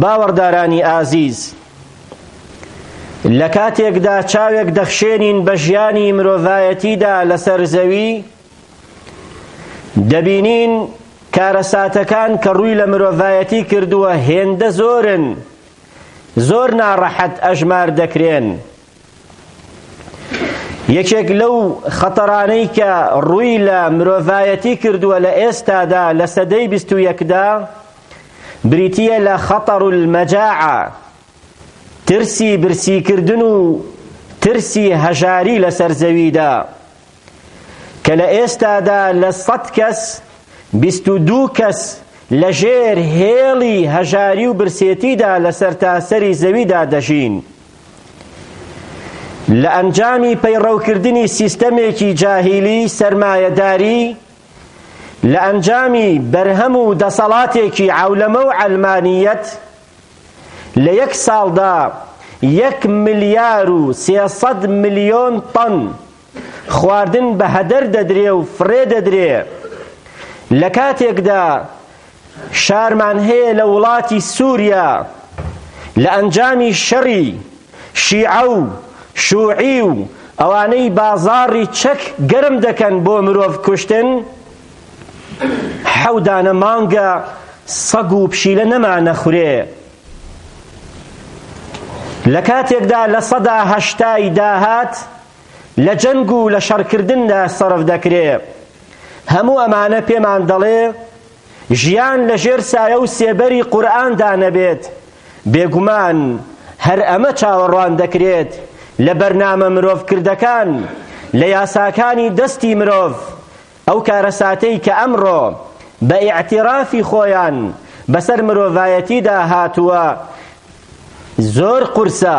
باوەڕدارانی ئازیز لە کاتێکدا چاوێک دەخشێنین بە ژیانی مرۆڤایەتیدا لەسەر زەوی دەبینین کارەساتەکان کە ڕووی لە مرۆڤایەتی کردووە هێندە زۆرن زۆر ناڕەحەت ئەژمار دەکرێن یەکێک لەو خەتەرانەی کە ڕووی لە مرۆڤایەتی کردووە لە ئێستادا لە سەدەی بیست و یەکدا بریتییە لە خەتەر المەجاعە ترسی برسیکردن و ترسی هەژاری لەسەر زەویدا کە لە ئێستادا لە سەد کەس بیست و دوو کەس لە ژێر هێڵی هەژاری و برسێتیدا لەسەر تاسەری زەویدا دەژین لە ئەنجامی پەیڕەوکردنی سیستەمێکی جاهیلی سەرمایەداری لە ئەنجامی بەرهەم و دەسەڵاتێکی عەولەمە و عەلمانیەت لە یەک ساڵدا یەک ملیار و سێسەد ملیۆن تەن خواردن بە هەدەر دەدرێ و فڕێ دەدرێ لە کاتێکدا شارمان هەیە لە وڵاتی سووریا لە ئەنجامی شەڕی شیعە و شوعی و ئەوانەی بازاڕی چەک گەرم دەکەن بۆ مرۆڤ کوشتن حەودانە مانگە سەگ و پشیلە نەمانە خورێ لە کاتێکدا لە سەدا هەشتای داهات لە جەنگ و لە شەڕکردندا سەرف دەکرێ. هەموو ئەمانە پێمان دەڵێ ژیان لە ژێر سایە و سێبەری قورئاندا نەبێت، بێگومان هەر ئەمە چاوەڕوان دەکرێت لە بەرنامە مرۆڤکردەکان، لە یاساکانی دەستی مرۆڤ، ئەو کارەساتەی کە ئەمڕۆ بە ئیعتیرافی خۆیان بەسەر مرۆڤایەتیدا هاتووە زۆر قورسە.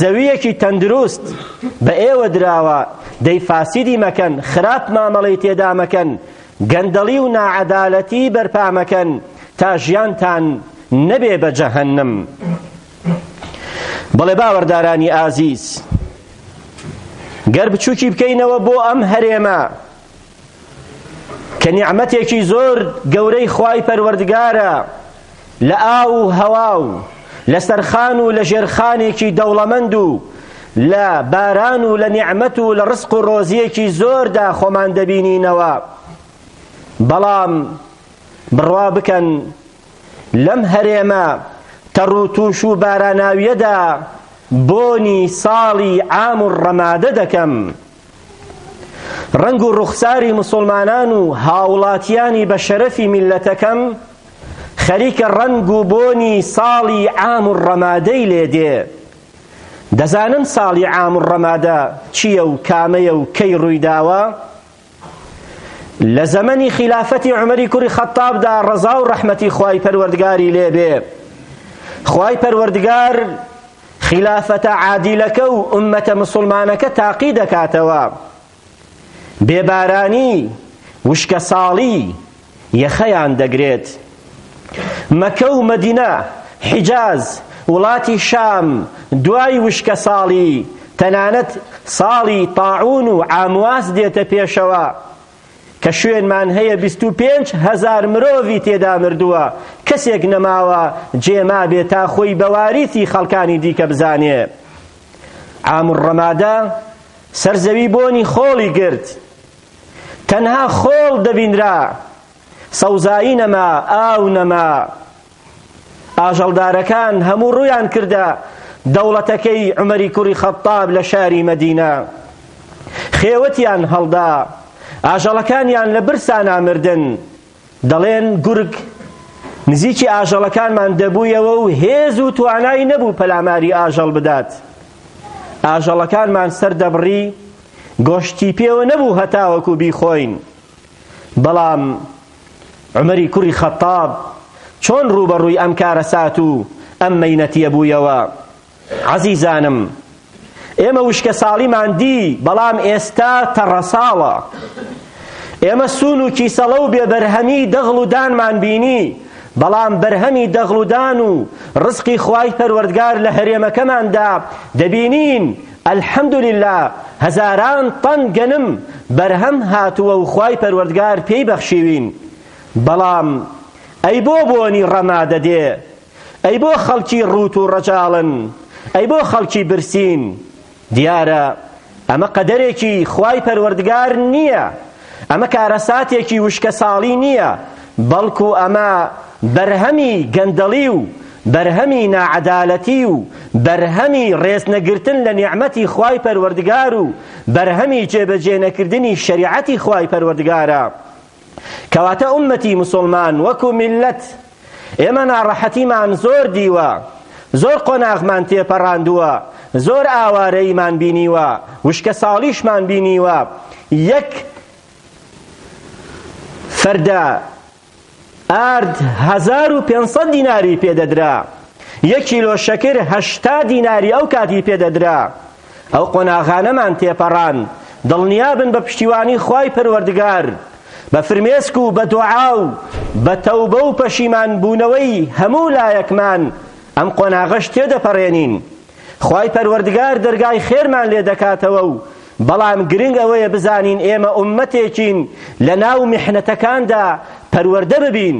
زەویەکی تەندروست بە ئێوە دراوە دەی فاسیدی مەکەن خراپ مامەڵەی تێدا مەکەن گەندەڵی و ناعەدالەتی بەرپا مەکەن تا ژیانتان نەبێ بە جەهەنم بەڵێ باوەڕدارانی ئازیز گەر بچووکی بکەینەوە بۆ ئەم هەرێمە کە نیعمەتێکی زۆر گەورەی خوای پەروەردگارە لە ئاو و هەوا و لەسەر خان و لە ژێر خانێکی دەوڵەمەند و لە باران و لە نیعمەت و لە ڕسق و ڕۆزیەکی زۆردا خۆمان دەبینینەوە بەڵام بڕوا بکەن لەم هەرێمە تەڕوتوش و باراناویەدا بۆنی ساڵی عام و ڕەمادە دەکەم ڕەنگ و ڕوخساری مسوڵمانان و هاوڵاتیانی بە شەرەفی میللەتەکەم خەریکە ڕەنگ و بۆنی ساڵی عام و ڕەمادەی لێدێ دەزانن ساڵی عام و ڕەمادە چییە و کامەیە و کەی ڕوویداوە لە زەمەنی خلافەتی عمری کوری خەتابدا ڕەزا و ڕەحمەتی خوای پەروەردگاری لێبێ خوای پەروەردگار خیلافەتە عادیلەکە و ئوممەتە مسوڵمانەکە تاقی دەکاتەوە. بێبارانی، وشکەساڵی، یەخەیان دەگرێت. مەکە و مەدینە، حیجاز، وڵاتی شام دوای وشکەساڵی، تەنانەت ساڵی تاعوون و عامواس دێتە پێشەوە. کە شوێنمان هەیە بیست و پێنج هەزار مرۆڤی تێدا مردووە، کەسێک نەماوە جێ مابێ تا خۆی بە واریسی خەڵکانی دیکە بزانێ. عام الرمادە سەر زەوی بۆنی خۆڵی گرت. تەنها خۆڵ دەبینرا. سەوزایی نەما، ئاو نەما. ئاژەڵدارەکان هەموو ڕوویان کردە دەوڵەتەکەی عومەری کوڕی خەتاب لە شاری مەدینە خێوەتیان هەڵدا ئاژەڵەکانیان لە برسانا مردن دەڵێن گورگ نزیکی ئاژەڵەکانمان دەبوویەوە و هێز و توانای نەبوو پەلاماری ئاژەڵ بدات ئاژەڵەکانمان سەر دەبڕی گۆشتی پێوە نەبوو هەتاوەکو بیخۆین بەڵام عومەری کوڕی خەتتاب چۆن ڕووبەڕووی ئەم کارەسات و ئەم مەینەتیە بوویەوە؟ عەزیزانم ئێمە وشکە ساڵیمان دی بەڵام ئێستا تەڕە ساڵە. ئێمە سوون و کیسەڵە و بێبەرهەمی دەغڵ و دانمان بینی بەڵام بەرهەمی دەغڵ و دان و ڕزقی خوای پەروەردگار لە هەرێمەکەماندا دەبینین الحمدللە هەزاران تەن گەنم بەرهەم هاتووە و خوای پەروەردگار پێی بەخشیوین بەڵام ئەی بۆ بۆنی ڕەمادە دێ ئەی بۆ خەڵکی ڕووت و ڕەجاڵن ئەی بۆ خەڵکی برسین دیارە ئەمە قەدەرێکی خوای پەروەردگار نییە ئەمە کارەساتێکی وشکەساڵی نییە، بەڵکو ئەمە بەرهەمی گەندەڵی و بەرهەمی ناعەدالەتی و بەرهەمی ڕێزنەگرتن لە نیعمەتی خوای پەروەردگار و بەرهەمی جێبەجێنەکردنی شەریعەتی خوای پەروەردگارە. کەواتە ئوممەتی موسوڵمان وەکو میللەت، ئێمە ناڕەحەتیمان زۆر دیوە، زۆر قۆناغمان تێپەڕاندووە، زۆر ئاوارەییمان بینیوە، وشکەساڵیشمان بینیوە، یەک فەردە ئارد هەزار و پێنج سەد دیناری پێدەدرا، یەک کیلۆ شەکر هەشتا دیناری ئەو کاتی پێدەدرا. ئەو قۆناغانەمان تێپەڕان دڵنیابن بە پشتیوانی خوای پەروەردگار بە فرمێسک و بە دوعا و بە تەوبە و پەشیمان بوونەوەی هەموو لایەکمان ئەم قۆناغەش تێدەپەڕێنین خوای پەروەردگار دەرگای خێرمان لێ دەکاتەوە و بەڵام گرنگ ئەوەیە بزانین ئێمە ئومەتێکین لە ناو میحنەتەکاندا پەروەردە ببین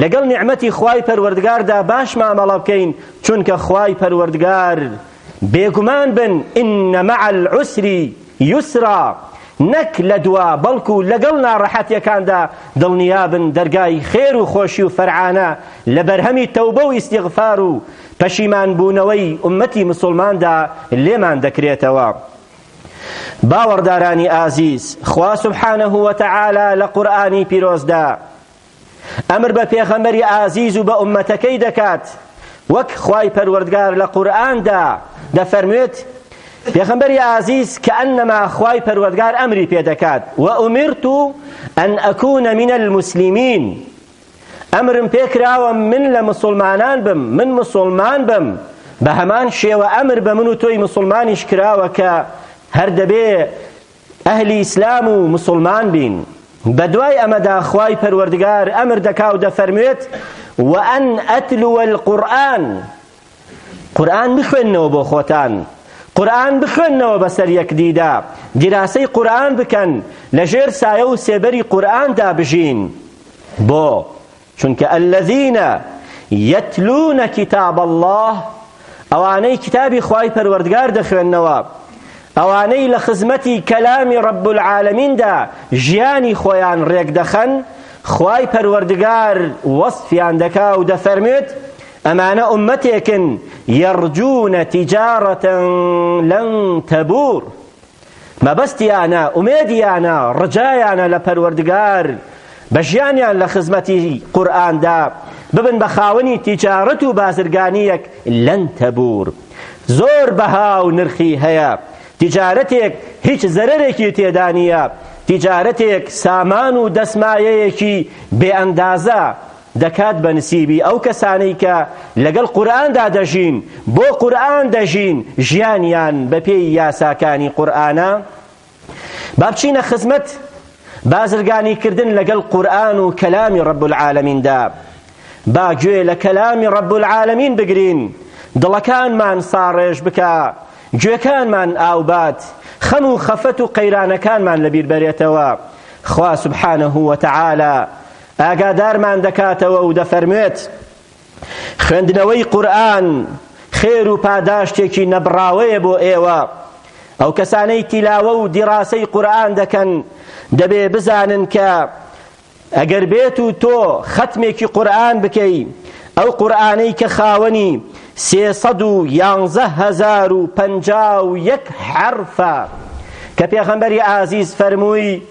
لەگەڵ نیعمەتی خوای پەروەردگاردا باش مامەڵە بکەین چونکە خوای پەروەردگار بێگومان بن ان مع العسر یسرا نەک لە دوا بەڵکو لەگەڵ ناڕەحەتیەکاندا دڵنیابن دەرگای خێر و خۆشی و فەرعانە لە بەرهەمی تەوبە و ئیستیغفار و پەشیمان بوونەوەی ئوممەتی مسوڵماندا لێمان دەکرێتەوە باوەڕدارانی ئازیز خوا سبحانە وتعالی لە قورئانی پیرۆزدا ئەمر بە پێغەمبەری ئازیز و بە ئوممەتەکەی دەکات وەک خوای پەروەردگار لە قورئاندا دەفەرموێت پێغەمبەری ئازیز کە ئەنەما خوای پەروەردگار ئەمری پێدەکات و ئومرت ئەن ئەکونە من المسلمین ئەمرم پێکراوە من لە مسلمانان بم من مسلمان بم بە هەمان شێوە ئەمر بە من و تۆی مسلمانیش کراوە کە هەر دەبێ ئەهلی ئیسلام و موسوڵمان بین. بەدوای ئەمەدا خوای پەروەردگار ئەمر دەکا و دەفەرموێت وەئەن ئەتلو القرآن قورئان بخوێننەوە بۆ خۆتان قورئان بخوێننەوە بەسەر یەکدیدا دیراسەی قورئان بکەن لەژێر سایە و سێبەری قورئاندا بژین بۆ چونکە الذین یتلون کتاب اللە ئەوانەی کتابی خوای پەروەردگار دەخوێننەوە ئەوانەی لە خزمەتی کەلامی رب العالمیندا ژیانی خۆیان رێکدەخەن خوای پەروەردگار وەسفیان دەکا و دەفەرمێت ئەمانە ئومەتێکن یەڕجوونە تیجارەتەن لەن تەبور مەبەستیانە، ئومێدیانە، ڕجایانە لە پەروەردگار، بە ژیانیان لە خزمەتی قورئاندا، ببن بە خاوەنی تیجارەت و بازرگانییەک لەن تەبور. زۆر بەها و نرخی هەیە. تیجارەتێک هیچ زەرەرێکی تێدا نییە. تیجارەتێک سامان و دەسمایەیەکی بێ ئەندازە. دەکات بە نسیبی ئەو کەسانەی کە لەگەڵ قورئاندا دەژین بۆ قورئان دەژین ژیانیان بەپێی یاساکانی قورئانە با بچینە خزمەت بازرگانی کردن لەگەڵ قورئان و کەلامی رب العالمیندا با گوێ لە کەلامی رب العالمین بگرین دڵەکانمان ساڕێژ بکە گوێکانمان ئاوبات خەم و خەفەت و قەیرانەکانمان لەبیر بەرێتەوە خوا سبحانه وتعالى ئاگادارمان دەکاتەوە و دەفەرموێت، خوێندنەوەی قورئان خێر و پاداشتێکی نەبڕاوەیە بۆ ئێوە، ئەو کەسانەی تیلاوە و دیڕاسەی قورئان دەکەن دەبێ بزانن کە ئەگەر بێت و تۆ خەتمێکی قورئان بکەی ئەو قورئانەی کە خاوەنی سێ سەد و یانزە هەزار و پەنجا و یەک حەرفە کە پێغەمبەری ئازیز فەرمووی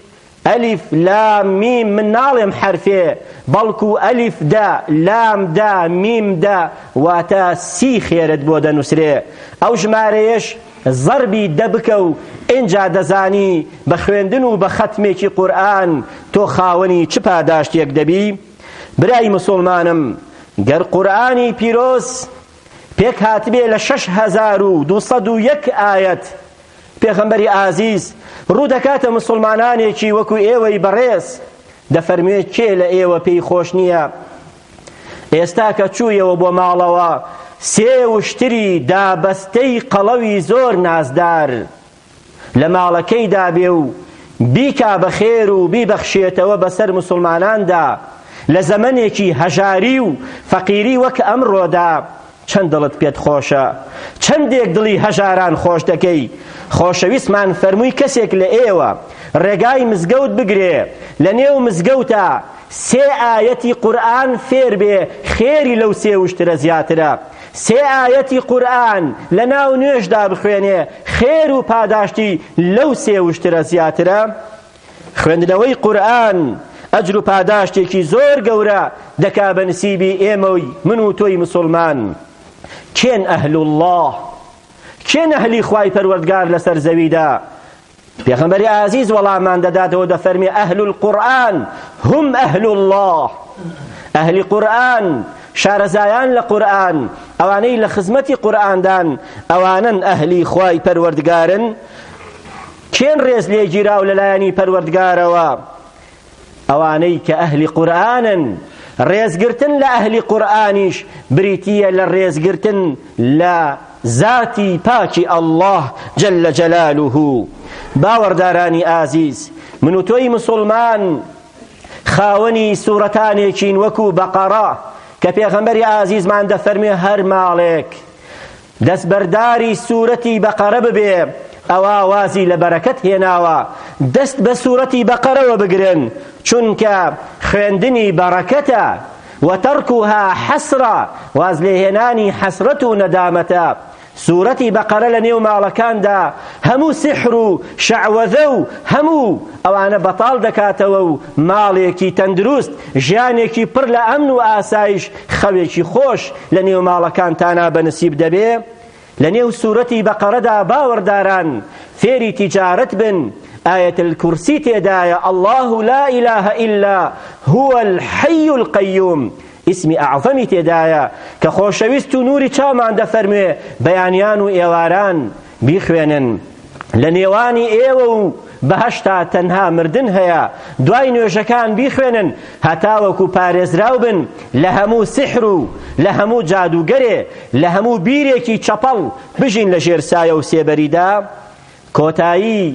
ئەلیف لام میم من ناڵێم حەرفێ بەڵکو ئەلیف دە لام دە میم دە واتە سی خێرت بۆ دەنوسرێ ئەو ژمارەیەش زەربی دە بکە و ئینجا دەزانی بە خوێندن و بە خەتمێکی قورئان تۆ خاوەنی چ پاداشتێک دەبی برای مسوڵمانم گەر قورئانی پیرۆز پێک هاتبێ لە شەش هەزار و دوو سەد و یەک ئایەت پێغەمبەری ئازیز ڕوو دەکاتە مسوڵمانانێکی وەکو ئێوەی بەڕێز دەفەرموێت کێ لە ئێوە پێی خۆش نییە ئێستا کە چوویەوە بۆ ماڵەوە سێ وشتری دابەستەی قەڵەوی زۆر نازدار لە ماڵەکەیدا بێ و بیکا بە خێر و بیبەخشێتەوە بەسەر مسوڵماناندا لە زەمەنێکی هەژاری و فەقیری وەک ئەمڕۆدا چەند دڵت پێت خۆشە چەندێک دڵی هەژاران خۆش دەکەی خۆشەویستمان فەرمووی کەسێک لە ئێوە ڕێگای مزگەوت بگرێ لە نێو مزگەوتا سێ ئایەتی قورئان فێر بێ خێری لەو سێ وشترە زیاترە سێ ئایەتی قورئان لە ناو نوێژدا بخوێنێ خێر و پاداشتی لەو سێ وشترە زیاترە خوێندنەوەی قورئان ئەجر و پاداشتێکی زۆر گەورە دەکا بە نسیبی ئێمە و من و تۆی مسوڵمان کێن ئەهل اللە کێن ئەهلی خوای پەروەردگار لەسەر زەویدا پێغەمبەری ئازیز وەڵامان دەداتەوە دەفەرمی ئەهل القورئان هم ئەهل اللە ئەهلی قورئان شارەزایان لە قورئان ئەوانەی لە خزمەتی قورئاندان ئەوانن ئەهلی خوای پەروەردگارن کێن ڕێزلێگیراو لە لایەنی پەروەردگارەوە؟ ئەوانەی کە ئەهلی قورئانن، ڕێزگرتن لە ئەهلی قورئانیش بریتییە لە ڕێزگرتن لە زاتی پاکی اللە جل جلالە. باوەڕدارانی ئازیز، من و تۆی مسوڵمان خاوەنی سوڕەتانێکین وەکو بەقەڕە کە پێغەمبەری ئازیزمان دەفەرموێ هەر ماڵێک دەستبەرداری سورەتی بەقەرە ببێ ئەوا وازی لە بەرەکەت هێناوە دەست بە سورەتی بەقەرەوە بگرن چونکە خوێندنی بەڕەکەتە وترکها حسرە واز لێهێنانی حەسرەت و نەدامەتە سورەتی بەقەرە لە نێو ماڵەکاندا هەموو سحر و شەعوەذە و هەموو ئەوانە بەتاڵ دەکاتەوە و ماڵێکی تەندروست، ژیانێکی پڕ لە ئەمن و ئاسایش، خەوێکی خۆش لە نێو ماڵەکانتانا بە نسیب دەبێ، لە نێو سورەتی بەقەرەدا باوەڕداران فێری تیجارەت بن، ئایەت الکرسی تێدایە، اللە لا اله الا هو الحی القیوم، ئیسمی ئەعزەمی تێدایە، کە خۆشەویست و نووری چاومان دەفەرموێ بەیانیان و ئێواران، بیخوێنن لە نێوانی ئێوە و بەهەشتا تەنها مردن هەیە دوای نوێژەکان بیخوێنن هەتاوەکو پارێزراو بن لە هەموو سحر و لە هەموو جادوگەرێ لە هەموو بیرێکی چەپەڵ بژین لە ژێر سایە و سێبەریدا کۆتایی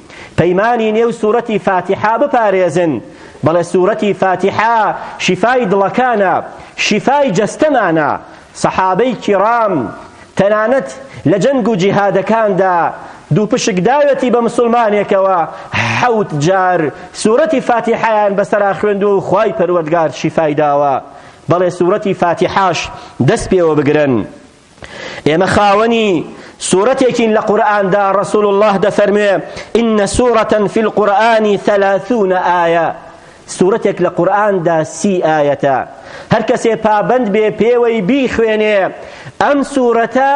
پەیمانی نێو سورەتی فاتیحا بپارێزن بەڵێ سورەتی فاتیحا شیفای دڵەکانە شیفای جەستەمانە سەحابەی کیڕام تەنانەت لە جەنگ و جیهادەکاندا دوو پشک داوێتی بە مسلمانێکەوە حەوت جار سورەتی فاتیحیان بەسەرا خوێندوە و خوای پەروەردگار شیفای داوە بەڵێ سورەتی فاتیحاش دەست پێوە بگرن ئێمە خاوەنی سورەتێکین لە قورئاندا رسول الله دەفەرموێ ان سورة في القرآن ثلاثون آية سورەتێک لە قورئاندا سی ئاەتە هەر کەسێ پابند بێ پێوەی بیخوێنێ ئەم سورەتە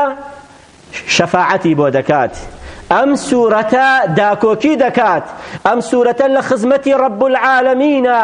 شەفاعەتی بۆ دەکات ئەم سورەتە داکۆکی دەکات ئەم سورەتە لە خزمەتی رب العالمینە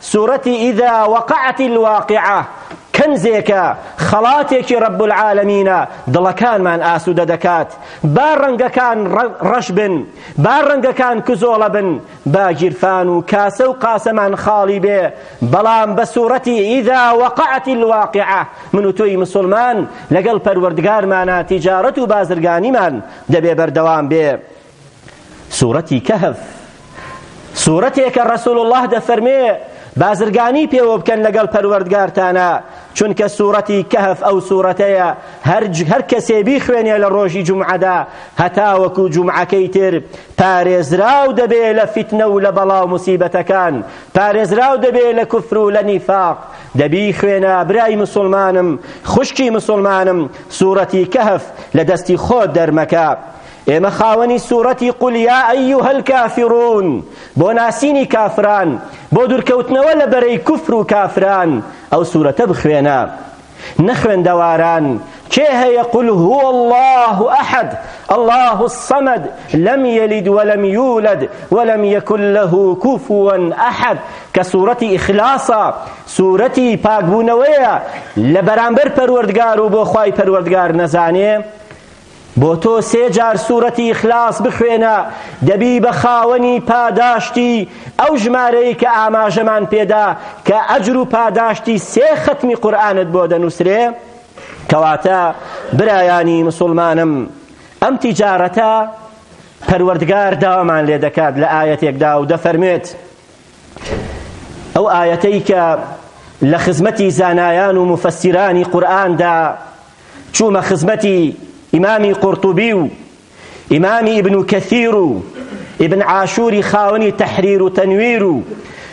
سورەتی اذا وقعت الواقعە کەنزێکە، خەڵاتێکی رب العالمینە دڵەکانمان ئاسودە دەکات، با رەنگەکان رەش بن، با رەنگەکان کزۆڵە بن، با گیرفان و کاسە و قاسەمان خاڵی بێ، بەڵام بە سورەتی اذا وقعت الواقعە من و تۆی مسوڵمان لەگەڵ پەروەردگارمانا تیجارەت و بازرگانیمان دەبێ بەردەوام بێ. سورەتی کەهف سورەتێکە رسول اللە دەفەرمێ بازرگانی پێوە بکەن لەگەڵ پەروەردگارتانا چونکە سورەتی کەهف ئەو سورەتەیە هەر هەر کەسێ بیخوێنێ لە ڕۆژی جمعەدا هەتا وەکو جمعەکەی تر پارێزراو دەبێ لە فیتنە و لە بەڵا و مسیبەتەکان پارێزراو دەبێ لە کفر و لە نیفاق دەبی خوێنە برای مسلمانم خوشکی مسلمانم سورەتی کەهف لە دەستی خۆت دەرمەکە ئێمە خاوەنی سورەتی قل یا ایها الکافرون بۆ ناسینی کافران بۆ دورکەوتنەوە لە بەرەی کوفر و کافران ئەو سورەتە بخوێنە نەخوێندەواران کێ هەیە قل هو الله احد الله الصمد لم يلد ولم يولد ولم يكن له كفوا احد کە سورەتی ئیخلاسە سورەتی پاکبوونەوەیە لە بەرامبەر پەروەردگار و بۆ خوای پەروەردگار نەزانێ بۆ تۆ سێ جار سورەتی اخلاص بخوێنە دەبی بە خاوەنی پاداشتی ئەو ژمارەی کە ئاماژەمان پێدا کە ئەجر و پاداشتی سێ خەتمی قورئانت بۆ دەنوسرێ کەواتە برایانی مسلمانم ئەم تیجارەتە پەروەردگار داوامان لێ دەکات لە ئاەتێکدا و دەفەرمێت ئەو ئاەتەی کە لە خزمەتی زانایان و مفەسیرانی قورئاندا چوومە خزمەتی ئیمامی قورطوبی و ئیمامی ئیبن کەثیر و ئیبن عاشوری خاوەنی تەحریر و تەنویر و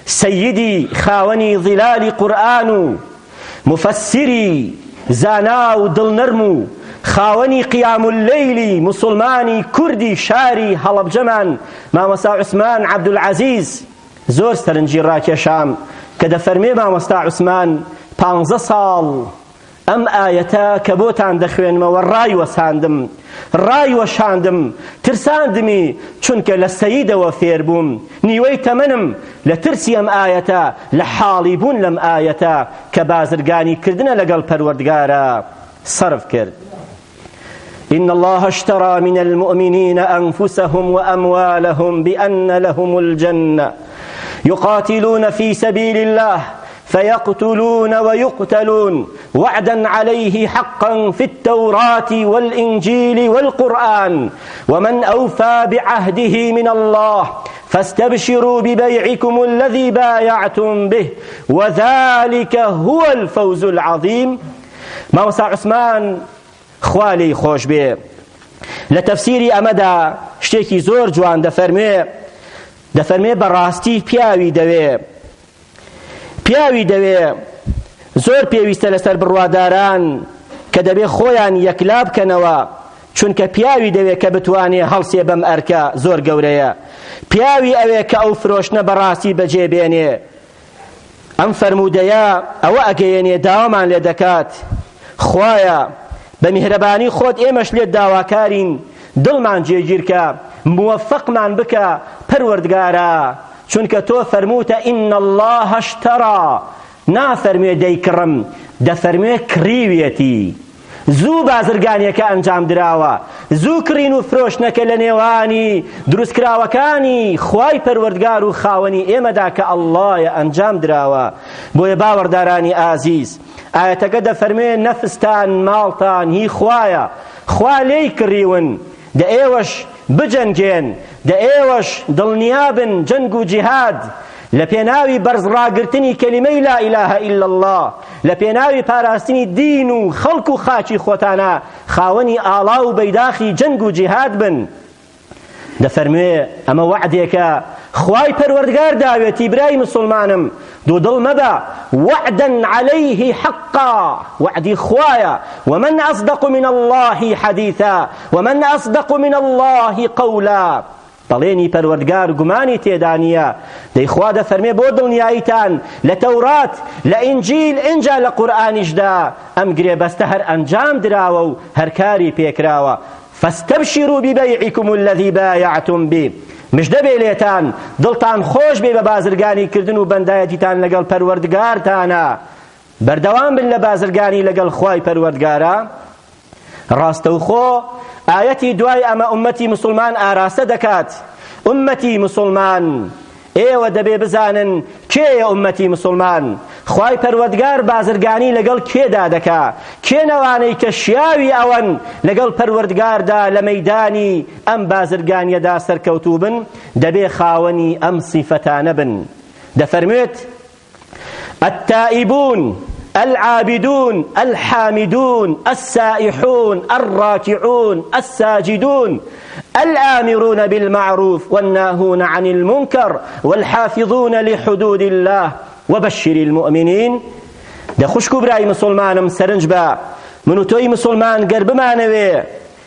سەیدی خاوەنی ظلالی قورئان و مفەسیری زانا و دڵنەرم و خاوەنی قیام اللەیلی موسڵمانی کوردی شاری هەڵەبجەمان مامۆستا عوسمان عەبدولعەزیز زۆر سەرنجی ڕاکێشام کە دەفەرمێ مامۆستا عوسمان پانزە ساڵ ئەم ئایەتە کە بۆتان دەخوێنمەوە ڕایوەساندم، ڕایوەشاندم، ترساندمی، چونکە لە سەیدەوە فێربووم، نیوەی تەمەنم لە ترسی ئەم ئایەتە، لە حاڵی بوون لەم ئایەتە کە بازرگانی کردنە لەگەڵ پەروەردگارا، سەرف کرد. إن الله اشترى من المؤمنين أنفسهم وأموالهم بأن لهم الجنة يقاتلون في سبيل الله فيقتلون ويقتلون وعدا عليه حقا في التوراة والإنجيل والقرآن ومن أوفى بعهده من الله فاستبشروا ببيعكم الذي بايعتم به وذلك هو الفوز العظيم مامۆستا عوسمان خوا لێی خۆش بێ لە تەفسیری ئەمەدا شتێکی زۆر جوان دەفەرموێ دەفەرمێ بەڕاستی پیاوی دەوێ پیاوی دەوێ زۆر پێویستە لەسەر بڕواداران کە دەبێ خۆیان یەکلا بکەنەوە چونکە پیاوی دەوێ کە بتوانێ هەڵسێ بەم ئەرکە زۆر گەورەیە پیاوی ئەوێ کە ئەو فرۆشتنە بەڕاستی بەجێ بێنێ ئەم فەرموودەیە ئەوە ئەگەیەنێ داوامان لێ دەکات خوایە بە میهرەبانی خۆت ئێمەش لێت داواکارین دڵمان جێگیرکە موفقمان بکە پەروەردگارە چونکە تۆ فەرمووتە ئین الله اشترا نافەرموێ دەیکڕم دەفەرموێ کڕیویەتی زوو بازرگانیەکە ئەنجام دراوە، زوو کڕین و فرۆشتنەکە لە نێوانی دروستکراوەکانی خوای پەروەردگار و خاوەنی ئێمەدا کە اللەیە ئەنجام دراوە، بۆیە باوەڕدارانی ئازیز ئایەتەکە دەفەرموێ نەفستان ماڵتان هی خوایە خوا لێی کڕیون، دە ئێوەش بجەنگێن، دە ئێوەش دڵنیابن جەنگ و جیهاد لە پێناوی بەرز ڕاگرتنی کەلیمەی لا الە الا اللە، لە پێناوی پاراستنی دین و خەڵک و خاکی خۆتانە، خاوەنی ئاڵا و بەیداخی جەنگ و جیهاد بن. دەفەرموێ، ئەمە وەعدێکە خوای پەروەردگار داوێتی برای مسوڵمانم، دوو دڵ مەبە، وعدا علیه حقا، وعدی خوایە، ومن اصدق من اللە حدیثا، ومن اصدق من اللە قولا، بەڵێنی پەروەردگار گومانی تێدا نییە، دەی خوا دەفەرمێ بۆ دڵنیاییتان لە تەورات، لە ئینجیل، ئینجا لە قورئانیشدا ئەم گرێبەستە هەر ئەنجام دراوە و هەر کاری پێکراوە، فاستبشروا ببیعکم الذی بایعتم به مژدە بێ لێتان دڵتان خۆش بێ بە بازرگانی کردن و بەندایەتیتان لەگەڵ پەروەردگارتانا بەردەوام بن لە بازرگانی لەگەڵ خوای پەروەردگارا ڕاستەوخۆ ئایەتی دوای ئەمە ئومەتی مسوڵمان ئاراستە دەکات ئومەتی مسوڵمان ئێوە دەبێ بزانن کێیە ئوممەتی مسوڵمان خوای پەروەردگار بازرگانی لەگەڵ کێدا دەکا کێن ئەوانەی کە شیاوی ئەوەن لەگەڵ پەروەردگاردا لە مەیدانی ئەم بازرگانیەدا سەرکەوتوو بن دەبێ خاوەنی ئەم سیفەتانە بن دەفەرموێت التائبون العابدون الحامدون السائحون الراكعون الساجدون الآمرون بالمعروف والناهون عن المنكر والحافظون لحدود الله وبشر المؤمنين ده خوشكو براي مسلمانم سرنج با منو توي مسلمان گەر بمانەوێ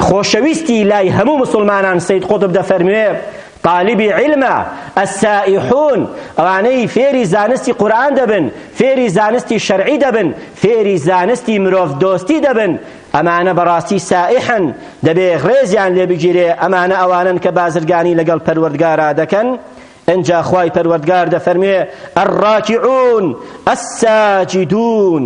خۆشەویستی لای هەموو مسلمانان سید قطب دەفەرموێ طالبی علمە السائحون ئەوانەی فێری زانستی قورآن دەبن فێری زانستی شەرعی دەبن فێری زانستی مرۆڤ دۆستی دەبن ئەمانە بەڕاستی سائحن دەبێ ڕێزیان لێ بگیرێ ئەمانە ئەوانن کە بازرگانی لەگەڵ پەروەردگارا دەکەن ئەجا خوای پەروەردگار دەفەرموێ الراکعون الساجدون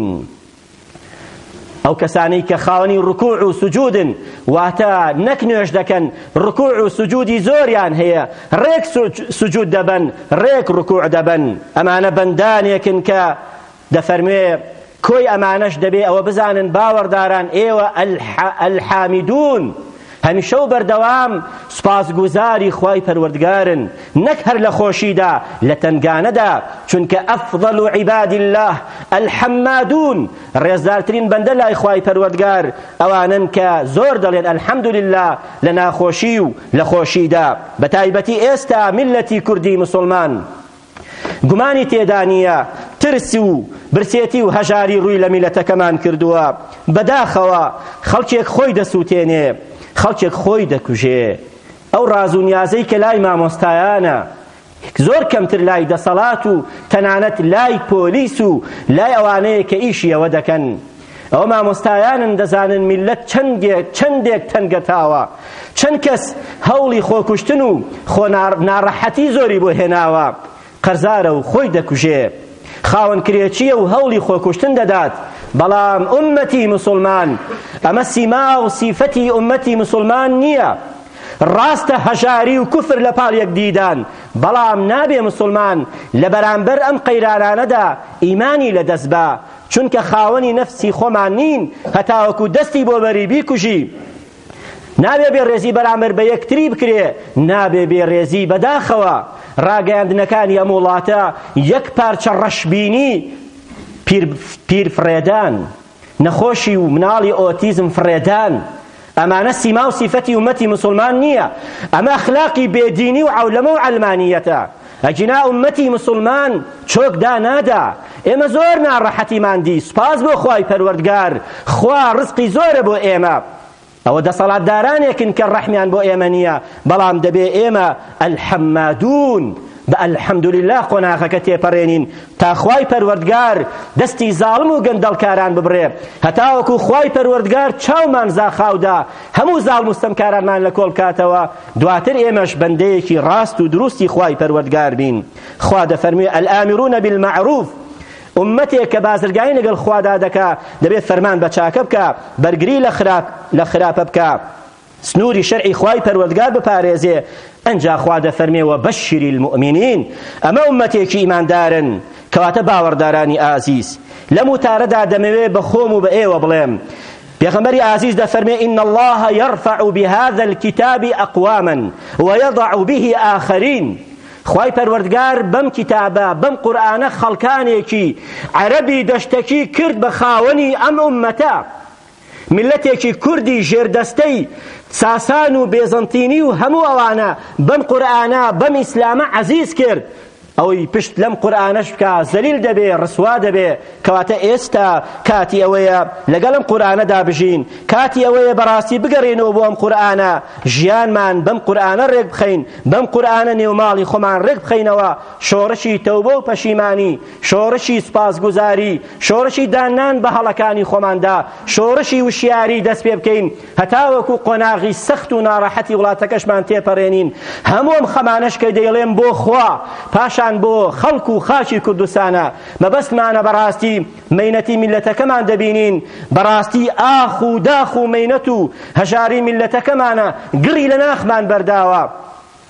ئەو کەسانەی کە خاوەنی ڕکوع و سجودن واتە نەک نوێژ دەکەن ڕکوع و سجودی زۆریان هەیە ڕێک سجود دەبەن ڕێک ڕکوع دەبەن ئەمانە بەندانێکن کە دەفەرموێ کۆی ئەمانەش دەبێ ئەوە بزانن باوەڕداران ئێوە الحامیدون هەمیشە و بەردەوام سوپاسگوزاری خوای پەروەردگارن نەک هەر لە خۆشیدا لە تەنگانەدا چونکە افضل عباد اللە الحمادون ڕێزدارترین بەندە لای خوای پەروەردگار ئەوانەن کە زۆر دەڵێن الحمدللە لە ناخۆشی و لە خۆشیدا بەتایبەتی ئێستا میللەتی کوردی مسوڵمان گومانی تێدانییە ترس و برسێتی و هەژاری ڕووی لە میلەتەکەمان کردووە بەداخەوە خەڵکێک خۆی دەسووتێنێ خەڵکێک خۆی دەکوژێ ئەو ڕاز و نیازەی کە لای مامۆستایانە زۆر کەمتر لای دەسەڵات و تەنانەت لای پۆلیس و لای ئەوانەیە کە ئیشی ئەوە دەکەن ئەوە مامۆستایانن دەزانن میللەت چەندێک چەندێک تەنگەتاوە چەند کەس هەوڵی خۆکوشتن و خۆ ناڕەحەتی زۆری بۆ هێناوە قەرزارە و خۆی دەکوژێ خاوەن کرێچیە و هەوڵی خۆکوشتن دەدات بەڵام ئومەتی مسلمان ئەمە سیما و سیفەتی ئومەتی مسلمان نییە ڕاستە هەژاری و کوفر لە پاڵ یەکدیدان بەڵام نابێ مسلمان لە بەرامبەر ئەم قەیرانانەدا ئیمانی لە دەست بە چونکە خاوەنی نەفسی خۆمان نین هەتاوەکو دەستی بۆ بەری بیکوژی نابێ بێ ڕێزی بەرامبەر بە یەکتری بکرێ نابێ بێ ڕێزی بەداخەوە ڕاگەیاندنەکانی ئەم وڵاتە یەک پارچە ڕەشبینی پیر, پیر فڕێدان نەخۆشی و مناڵی ئۆتیزم فڕێدان ئەمانە سیما و سیفەتی ئومەتی موسوڵمان نیە ئەمە ئەخلاقی بێ دینی و عەولەمە و عەلمانیەتە ئەگینا ئومەتی موسوڵمان چۆک دانادا ئێمە زۆر ناڕەحەتیمان دی سوپاس بۆ خوای پەروەردگار خوا ڕزقی زۆرە بۆ ئێمە ئەوە دەسەڵاتدارانێکن کە ڕەحمیان بۆ ئێمە نییە بەڵام دەبێ ئێمە الحمادون بە الحمدللە قۆناغەکە تێپەڕێنین تا خوای پەروەردگار دەستی زاڵم و گەندەڵکاران ببڕێ، هەتاوەکو خوای پەروەردگار چاومان زاخاودا هەموو زاڵم و ستەمکارانمان لە کۆڵ بکاتەوە، دواتر ئێمەش بەندەیەکی ڕاست و دروستی خوای پەروەردگار بین. خوا دەفەرموێ، الامرون بالمعروف، ئوممەتێک کە بازرگانی لەگەڵ خوادا دەکا دەبێ فەرمان بە چاکە بکا، بەرگری لە خراپ لە خراپە بکا. سنوری شەرعی خوای پەروەردگار بپارێزێ ئەنجا خوا دەفەرمێ وبشر المومنین ئەمە ئومەتێکی ئیماندارن کەواتە باوەڕدارانی ئازیز لەم وتارەدا دەمەوێ بە خۆم و بە ئێوە بڵێم پێغەمبەری ئازیز دەفەرمێ ان الله يرفع بهذا الكتاب اقواما ويضع به آخرين خوای پەروەردگار بەم کتابە بەم قورئانە خەڵکانێکی عەرەبی دەشتەکی کرد بە خاوەنی ئەم ئومەتە میللەتێکی کوردی ژێردەستەی ساسان و بێزەنتینی و هەموو ئەوانە بەم قورئانە بەم ئیسلامە عەزیز کرد ئەوەی پشت لەم قورئانەش بکا زەلیل دەبێ ڕسوا دەبێ کەواتە ئێستا کاتی ئەوەیە لەگەڵ ئەم قورئانەدا بژین کاتی ئەوەیە بەڕاستی بگەڕێنەوە بۆ ئەم قورئانە ژیانمان بەم قورئانە ڕێک بخەین بەم قورئانە نێوماڵی خۆمان ڕێک بخەینەوە شۆڕشی تەوبە و پەشیمانی شۆڕشی سوپاسگوزاری، شۆڕشی داننان بە هەڵەکانی خۆماندا، شۆڕشی وشیاری دەستپێبکەین، هەتاوەکو قۆناغی سەخت و ناڕەحەتی وڵاتەکەشمان تێپەڕێنین، هەموو ئەم خەمانەش کە دەیڵێم بۆ خوا، پاشان بۆ خەڵک و خاکی کوردستانە، مەبەستمانە بەڕاستی مەینەتی میللەتەکەمان دەبینین، بەڕاستی ئاخ و داخ و مەینەت و هەژاری میللەتەکەمانە گڕی لە ناخمان بەرداوە،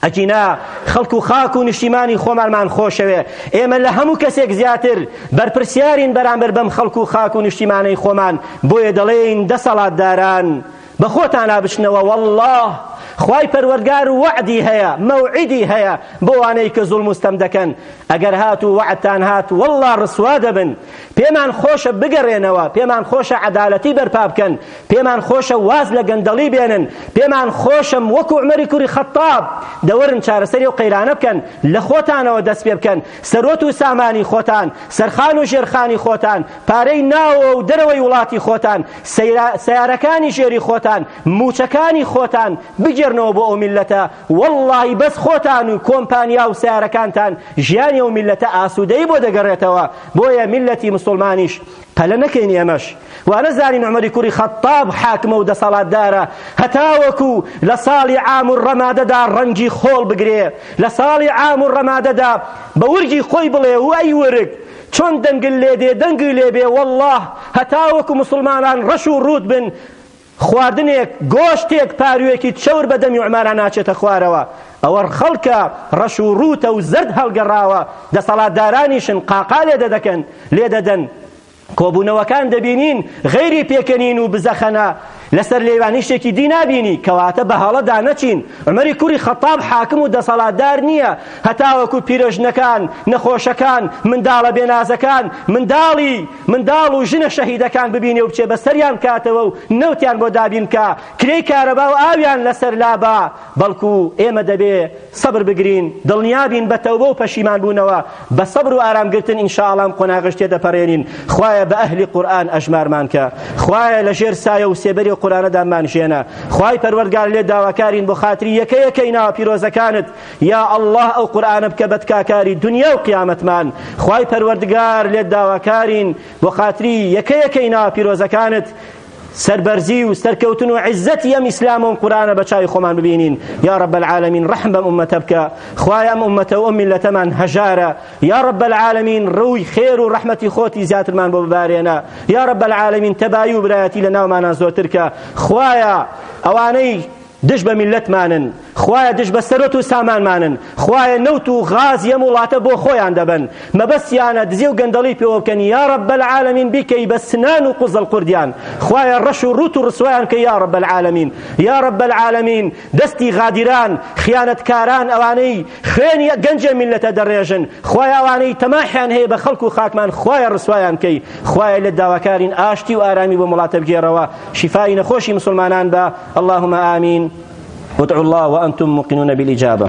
ئەگینا خەڵک و خاک و نیشتیمانی خۆمانمان خۆشەوێ، ئێمە لە هەموو کەسێک زیاتر بەرپرسیارین بەرامبەر بەم خەڵک و خاک و نیشتیمانەی خۆمان، بۆیە دەڵێین دەسەڵاتداران بە خۆتانا بچنەوە وەڵڵا خوای پەروەردگار وەعدی هەیە مەوعیدی هەیە بۆ وانەی کە زوڵم و ستەم دەکەن ئەگەر هاتوو وەعدتان هات وەڵڵا ڕسوا دەبن پێمان خۆشە بگەڕێنەوە، پێمان خۆشە عەدالەتی بەرپا بکەن، پێمان خۆشە واز لە گەندەڵی بێنن، پێمان خۆشە وەکو عومەری کوری خەتاب دەوەرن چارەسەری ئەو قەیرانە بکەن، لە خۆتانەوە دەست پێ بکەن، سەروەت و سامانی خۆتان، سەرخان و ژێرخانی خۆتان، پارەی ناوەوە و دەرەوەی وڵاتی خۆتان، سەیارەکانی ژێری خۆتان، مووچەکانی خۆتان بگێرنەوە بۆ ئەو میللەتە، وەڵڵاهی بەس خۆتان و کۆمپانیا و سەیارەکانتان ژیانی ئەو میللەتە ئاسوودەی بۆ دەگەڕێتەوە بۆیە میللەتی مسوڵمانیش پەلە نەکەین ئێمەش وانەزانین عومەری کوڕی خەتاب حاکمە و دەسەڵاتدارە هەتاوەکو لە ساڵی عام و ڕەمادەدا ڕەنگی خۆڵ بگرێ لە ساڵی عام و ڕەمادەدا بە ورگی خۆی بڵێ و ئەی ورگ چۆن دەنگل لێ دێ دەنگی لێ بێ وەڵڵاه هەتاوەکو مسوڵمانان ڕەش و ڕووت بن خواردنێک، گۆشتێک، پاروێکی چەور بە دەمی عومارا ناچێتە خوارەوە، ئەوە خەڵکە ڕەش و ڕووتە و زەرد هەڵگەڕاوە، دەسەڵاتدارانیشن قاقا لێدەدەکەن، لێدەدەن، کۆبوونەوەکان دەبینین غەیری پێکەنین و بزەخەنە، لەسەر لێوانی شتێکی دی نابینی، کەواتە بە هەڵە دانەچین، عومەری کوڕی خەتاب حاکم و دەسەڵاتدار نییە، هەتاوەکو پیرەژنەکان، نەخۆشەکان، منداڵە بێنازەکان، منداڵی، منداڵ و ژنە شەهیدەکان ببینێ و بچێ بەسەریان بکاتەوە و نەوتیان بۆ دابین بکا، کرێی کارەبا و ئاویان لەسەر لابا، بەڵکو ئێمە دەبێ سەبر بگرین، دڵنیا بین بە تەوبە و پەشیمان بوونەوە، بە سەبر و ئارام گرتن ان شاءاللە ئەم قۆناغەش تێدەپەرێنین، خوایە بە ئەهلی قورئان ئەژمارمان کە، خوایە لە ژێر سایە و سێبەری قورئانەدا مانژێنە، خوای پەروەردگار لێت داواکارین بۆ خاتری یەکە یەکەی ناوە پیرۆزەکانت، یا اللە ئەو قورئانە بکە بە تکاکاری دونیا و قیامەتمان خوای پەروەردگار لێت داواکارین بۆ خاتری یەکە یەکەی ناوە پیرۆزەکانت سەربەرزی و سەرکەوتن و عزەتی ئەم ئیسلام و قورانە بە چاوی خۆمان ببینین یا رب العالمین رحم بەم ئومەتە بکە خوای ئەم ئومەتە و ئەم میلەتەمان هەژارە یا رب العالمین ڕووی خێر و ڕەحمەتی خۆتی زیاترمان بۆ ببارێنە یا رب العالمین تەبایی و برایەتی لە ناومانە زۆرتر کە خوایە ئەوانەی دژ بە میللەتمانن خوایە دژ بە سەرۆت و سامانمانن خوایە نەوت و غازی ئەم وڵاتە بۆ خۆیان دەبەن مەبەستیانە دزێ و گەندەڵی پێوە بکەن یا رب العالمین بیکەی بە سنان و قوزەڵ قوردیان خوایە ڕەش و ڕوت و ڕسوایان کە یا رب العالمین یا رب العالمین دەستی غادران خیانەتکاران ئەوانەی خوێنی گەنجێ میللەتە دەڕێژن خوایە ئەوانەی تەماحیان هەیە بە خەڵک و خاکمان خوایە ڕسوایان کەی خوایە لە داواکارین ئاشتی و ئارامی بۆ وڵاتە بگێڕەوە شیفای نەخۆشی مسلمانان بە اللهم آمین وادعوا الله وأنتم موقنون بالإجابة